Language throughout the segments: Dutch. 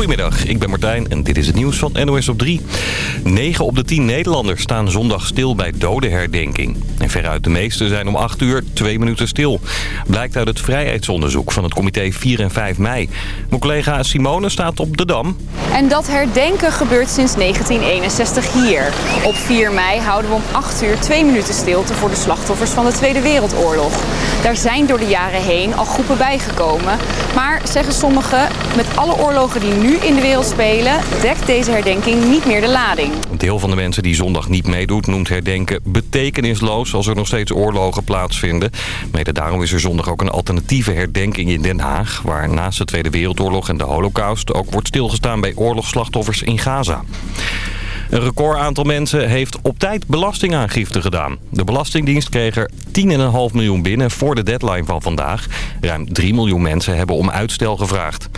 Goedemiddag, ik ben Martijn en dit is het nieuws van NOS op 3. 9 op de 10 Nederlanders staan zondag stil bij dodenherdenking. En veruit de meeste zijn om 8 uur 2 minuten stil. Blijkt uit het vrijheidsonderzoek van het comité 4 en 5 mei. Mijn collega Simone staat op de Dam. En dat herdenken gebeurt sinds 1961 hier. Op 4 mei houden we om 8 uur 2 minuten stilte voor de slachtoffers van de Tweede Wereldoorlog. Daar zijn door de jaren heen al groepen bijgekomen. Maar zeggen sommigen, met alle oorlogen die nu in de wereld spelen... dekt deze herdenking niet meer de lading. Een deel van de mensen die zondag niet meedoet noemt herdenken betekenisloos... als er nog steeds oorlogen plaatsvinden. Mede daarom is er zondag ook een alternatieve herdenking in Den Haag... waar naast de Tweede Wereldoorlog en de Holocaust... ook wordt stilgestaan bij oorlogsslachtoffers in Gaza. Een record aantal mensen heeft op tijd belastingaangifte gedaan. De Belastingdienst kreeg er 10,5 miljoen binnen voor de deadline van vandaag. Ruim 3 miljoen mensen hebben om uitstel gevraagd.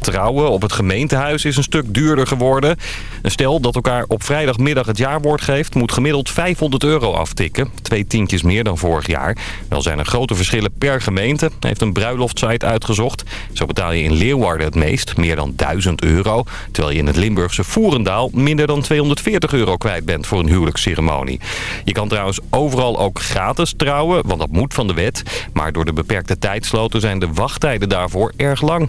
Trouwen op het gemeentehuis is een stuk duurder geworden. Een stel dat elkaar op vrijdagmiddag het jaarwoord geeft... moet gemiddeld 500 euro aftikken. Twee tientjes meer dan vorig jaar. Wel zijn er grote verschillen per gemeente. Heeft een bruiloftsite uitgezocht. Zo betaal je in Leeuwarden het meest, meer dan 1000 euro. Terwijl je in het Limburgse Voerendaal minder dan 240 euro kwijt bent voor een huwelijksceremonie. Je kan trouwens overal ook gratis trouwen, want dat moet van de wet. Maar door de beperkte tijdsloten zijn de wachttijden daarvoor erg lang.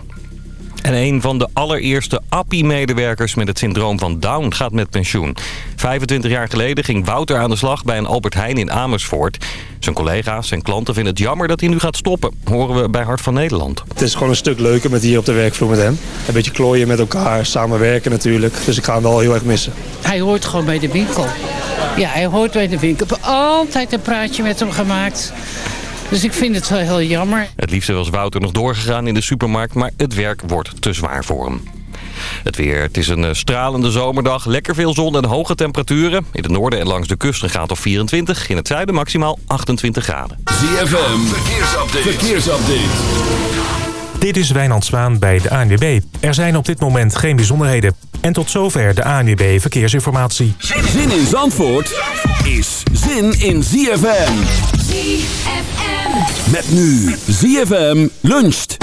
En een van de allereerste API-medewerkers met het syndroom van Down gaat met pensioen. 25 jaar geleden ging Wouter aan de slag bij een Albert Heijn in Amersfoort. Zijn collega's en klanten vinden het jammer dat hij nu gaat stoppen, horen we bij Hart van Nederland. Het is gewoon een stuk leuker met hier op de werkvloer met hem. Een beetje klooien met elkaar, samenwerken natuurlijk. Dus ik ga hem wel heel erg missen. Hij hoort gewoon bij de winkel. Ja, hij hoort bij de winkel. Ik heb altijd een praatje met hem gemaakt. Dus ik vind het wel heel jammer. Het liefste was Wouter nog doorgegaan in de supermarkt, maar het werk wordt te zwaar voor hem. Het weer. Het is een eh, stralende zomerdag. Lekker veel zon en hoge temperaturen. In het noorden en langs de kust een graad of 24. In het zuiden maximaal 28 graden. ZFM. Verkeersupdate. Verkeersupdate. Dit is Wijnand Zwaan bij de ANWB. Er zijn op dit moment geen bijzonderheden. En tot zover de ANWB Verkeersinformatie. Zin in Zandvoort is zin in ZFM. ZFM. Met nu ZFM luncht.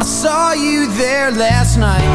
I saw you there last night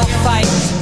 we'll fight.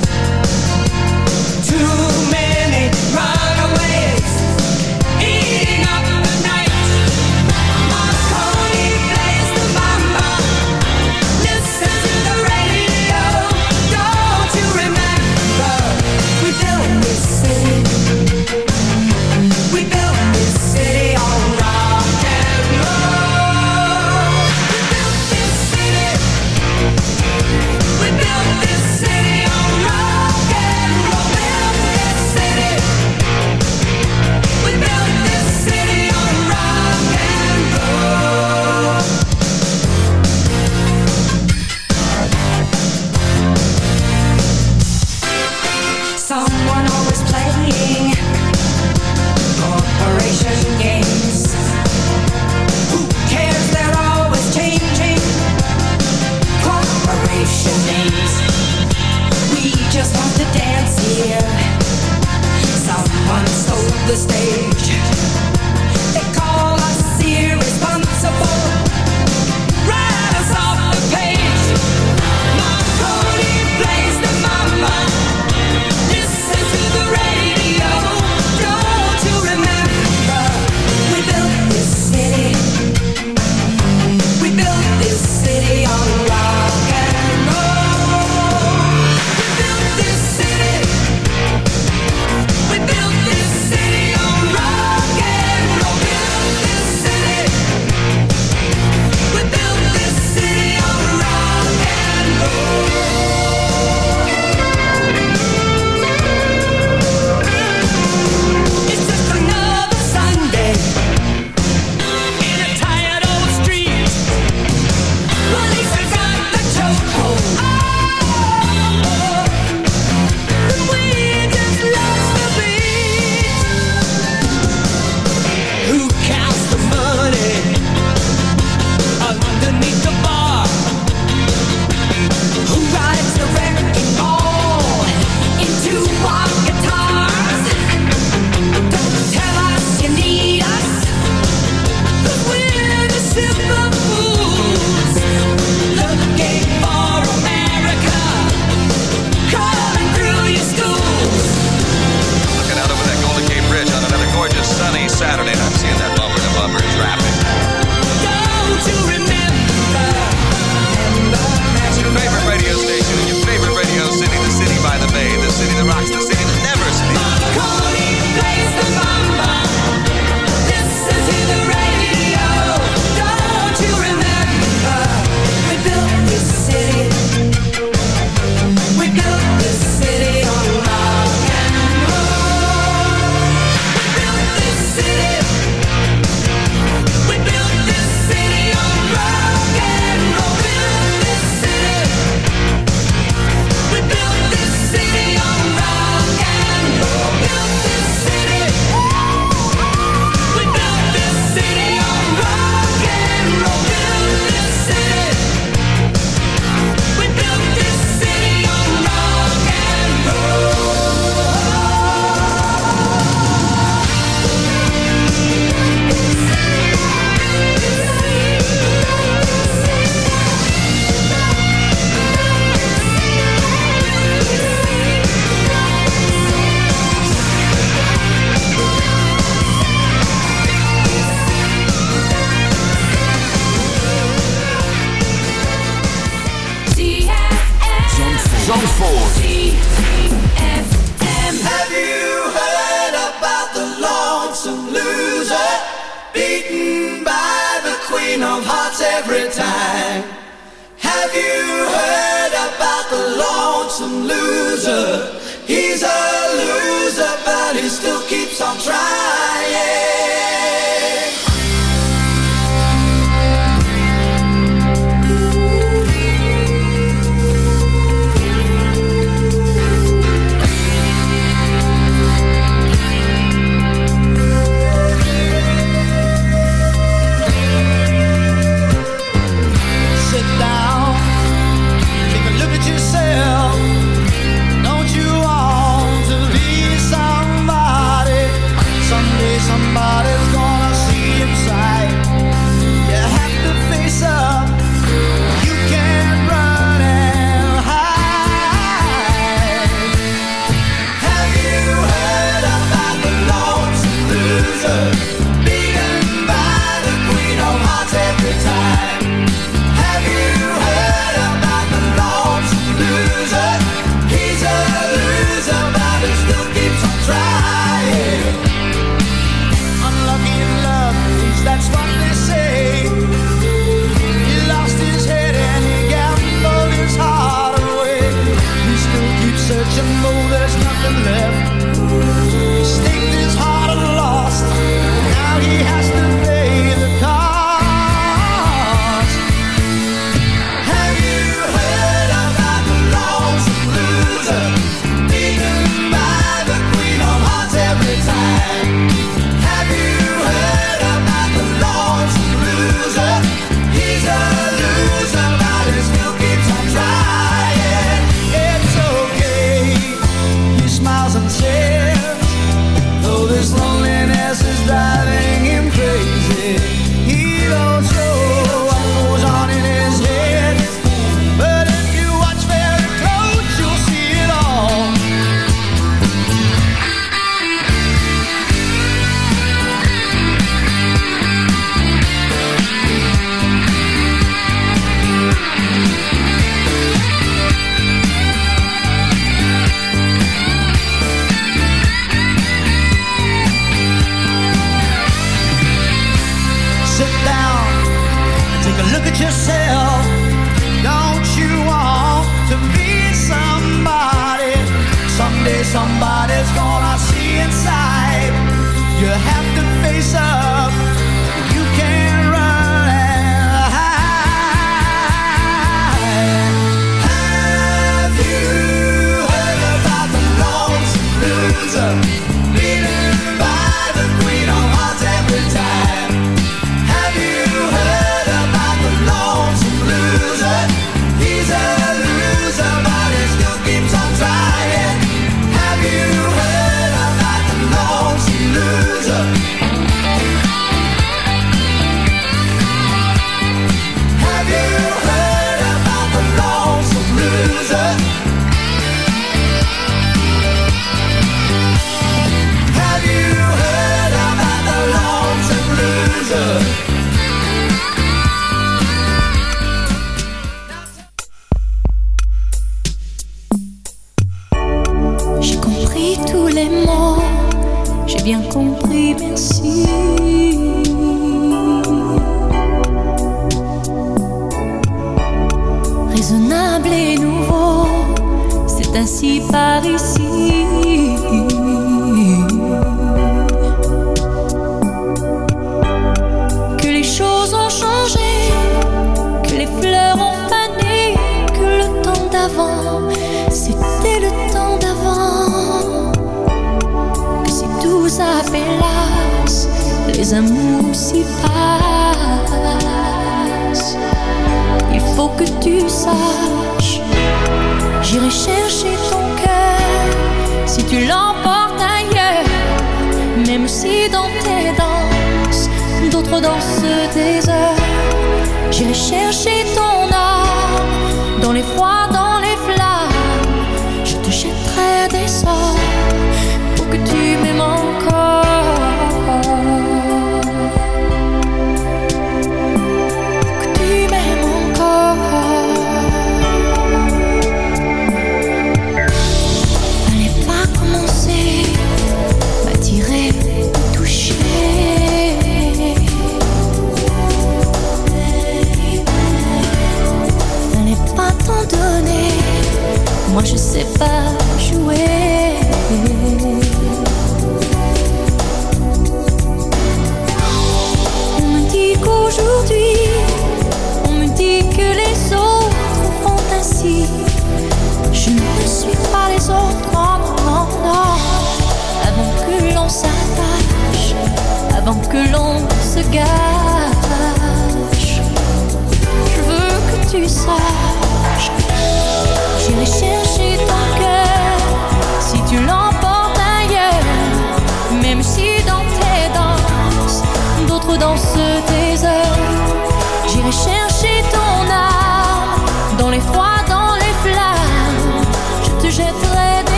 a guy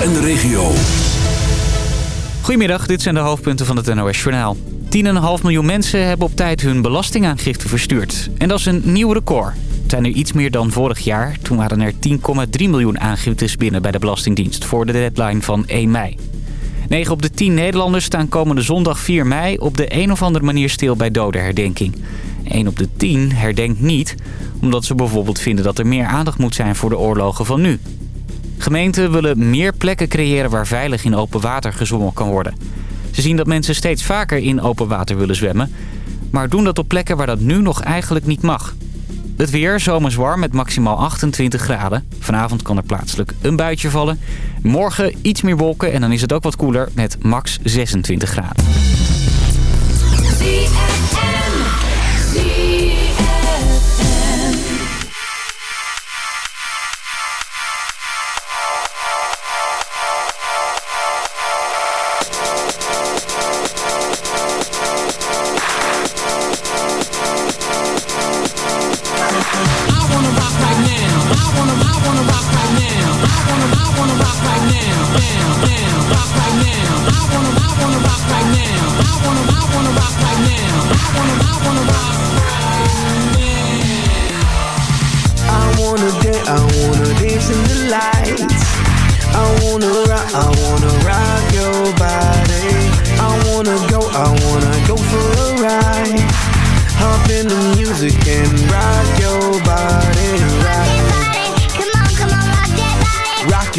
en de regio. Goedemiddag, dit zijn de hoofdpunten van het NOS Journaal. 10,5 miljoen mensen hebben op tijd hun belastingaangifte verstuurd. En dat is een nieuw record. Het zijn er iets meer dan vorig jaar. Toen waren er 10,3 miljoen aangiftes binnen bij de Belastingdienst... voor de deadline van 1 mei. 9 op de 10 Nederlanders staan komende zondag 4 mei... op de een of andere manier stil bij dodenherdenking. 1 op de 10 herdenkt niet... omdat ze bijvoorbeeld vinden dat er meer aandacht moet zijn voor de oorlogen van nu. Gemeenten willen meer plekken creëren waar veilig in open water gezwommen kan worden. Ze zien dat mensen steeds vaker in open water willen zwemmen... maar doen dat op plekken waar dat nu nog eigenlijk niet mag. Het weer zomers warm met maximaal 28 graden. Vanavond kan er plaatselijk een buitje vallen. Morgen iets meer wolken en dan is het ook wat koeler met max 26 graden.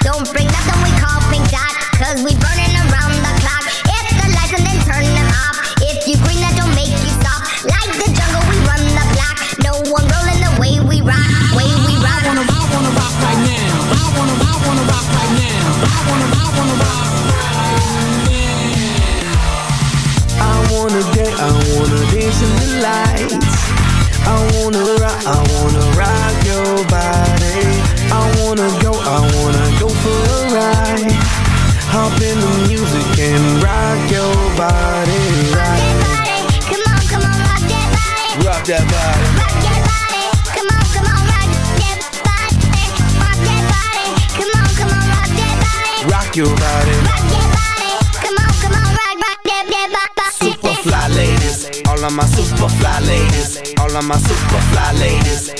don't bring nothing we call pink dot. Cause we burning around the clock. Hit the lights and then turn them off. If you green, that don't make you stop. Like the jungle, we run the block. No one rolling the way we rock. Way we rock. I wanna, I wanna rock right now. I wanna, I wanna rock right now. I wanna, I wanna rock I wanna dance, I wanna dance in the lights. I wanna rock, I wanna rock your body. I wanna go, I wanna for a ride. Hop in the music and rock your body, right? Come on, come on, rock that body. Rock that body. Rock that body. Come on, come on, rock that body. Rock that body. Come on, come on, rock that body. Rock your body. Rock that body. Come on, come on, rock, rock that, that body. All of my super fly ladies. All of my super fly ladies.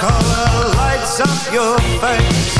color lights up your face.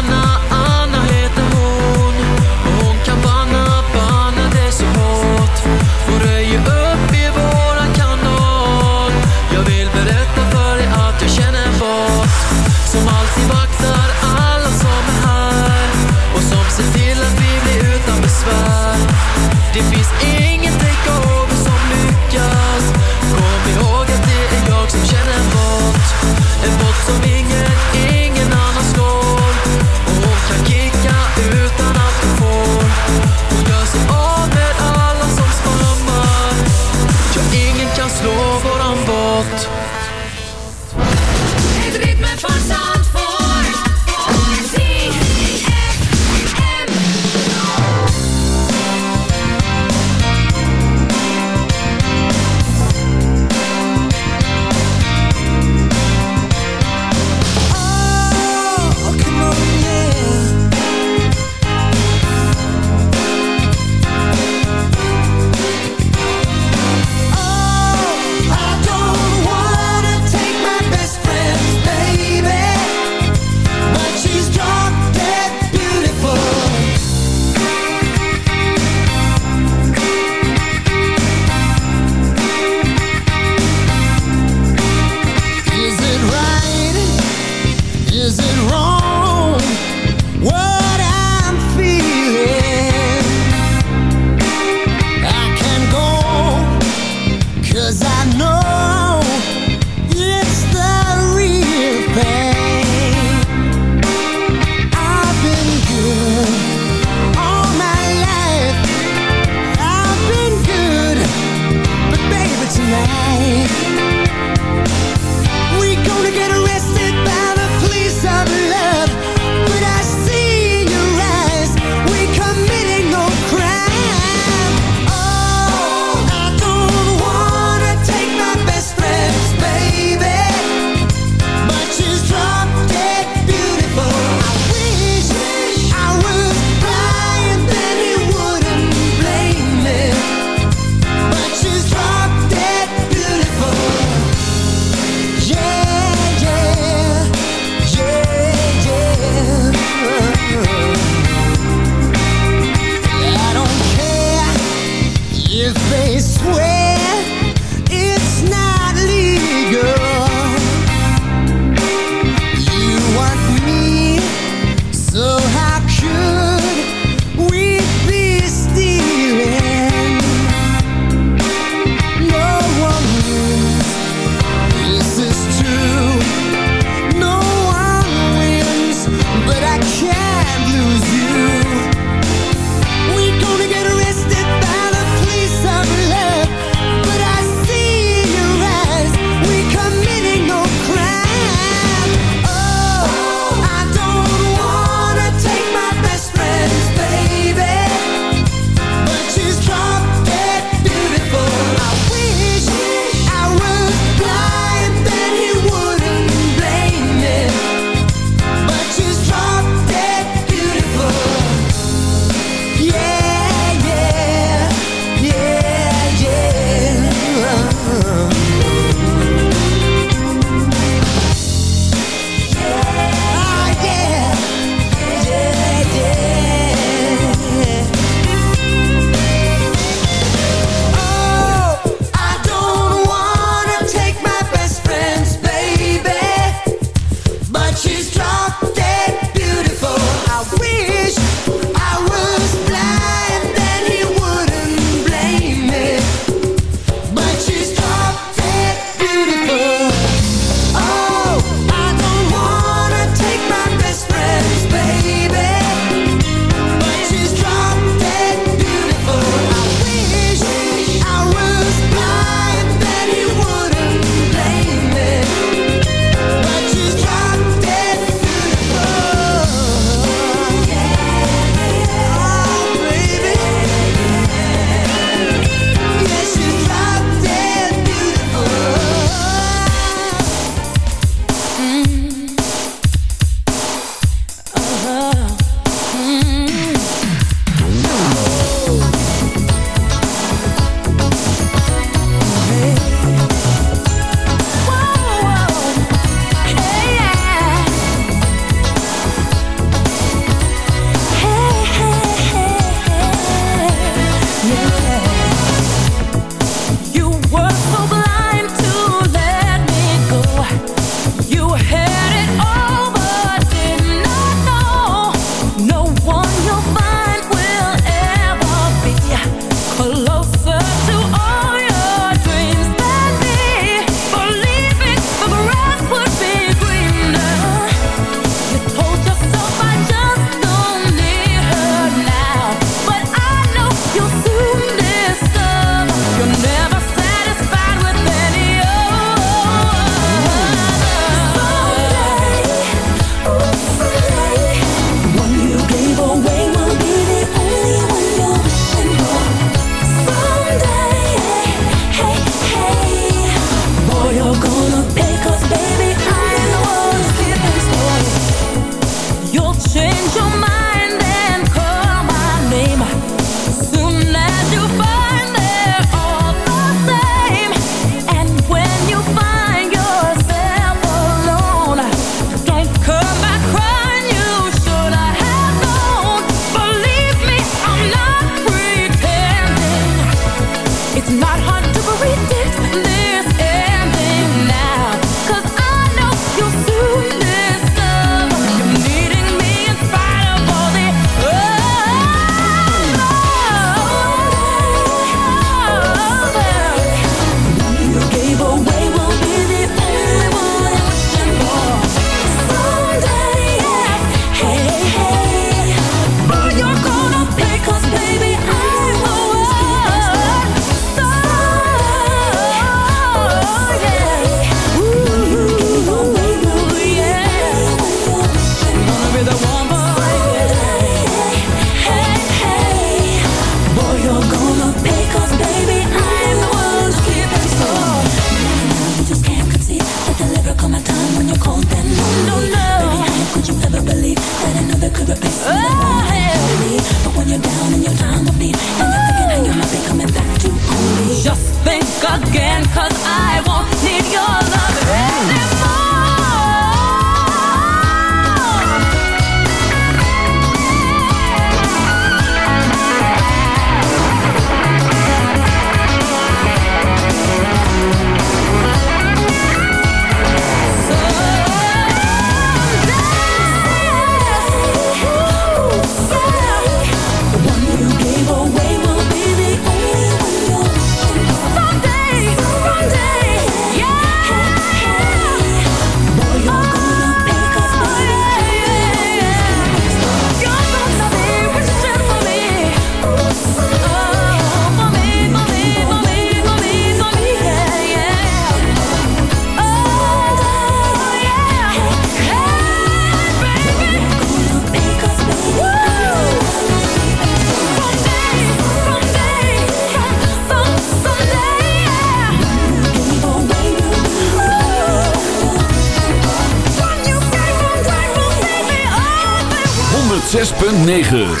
9.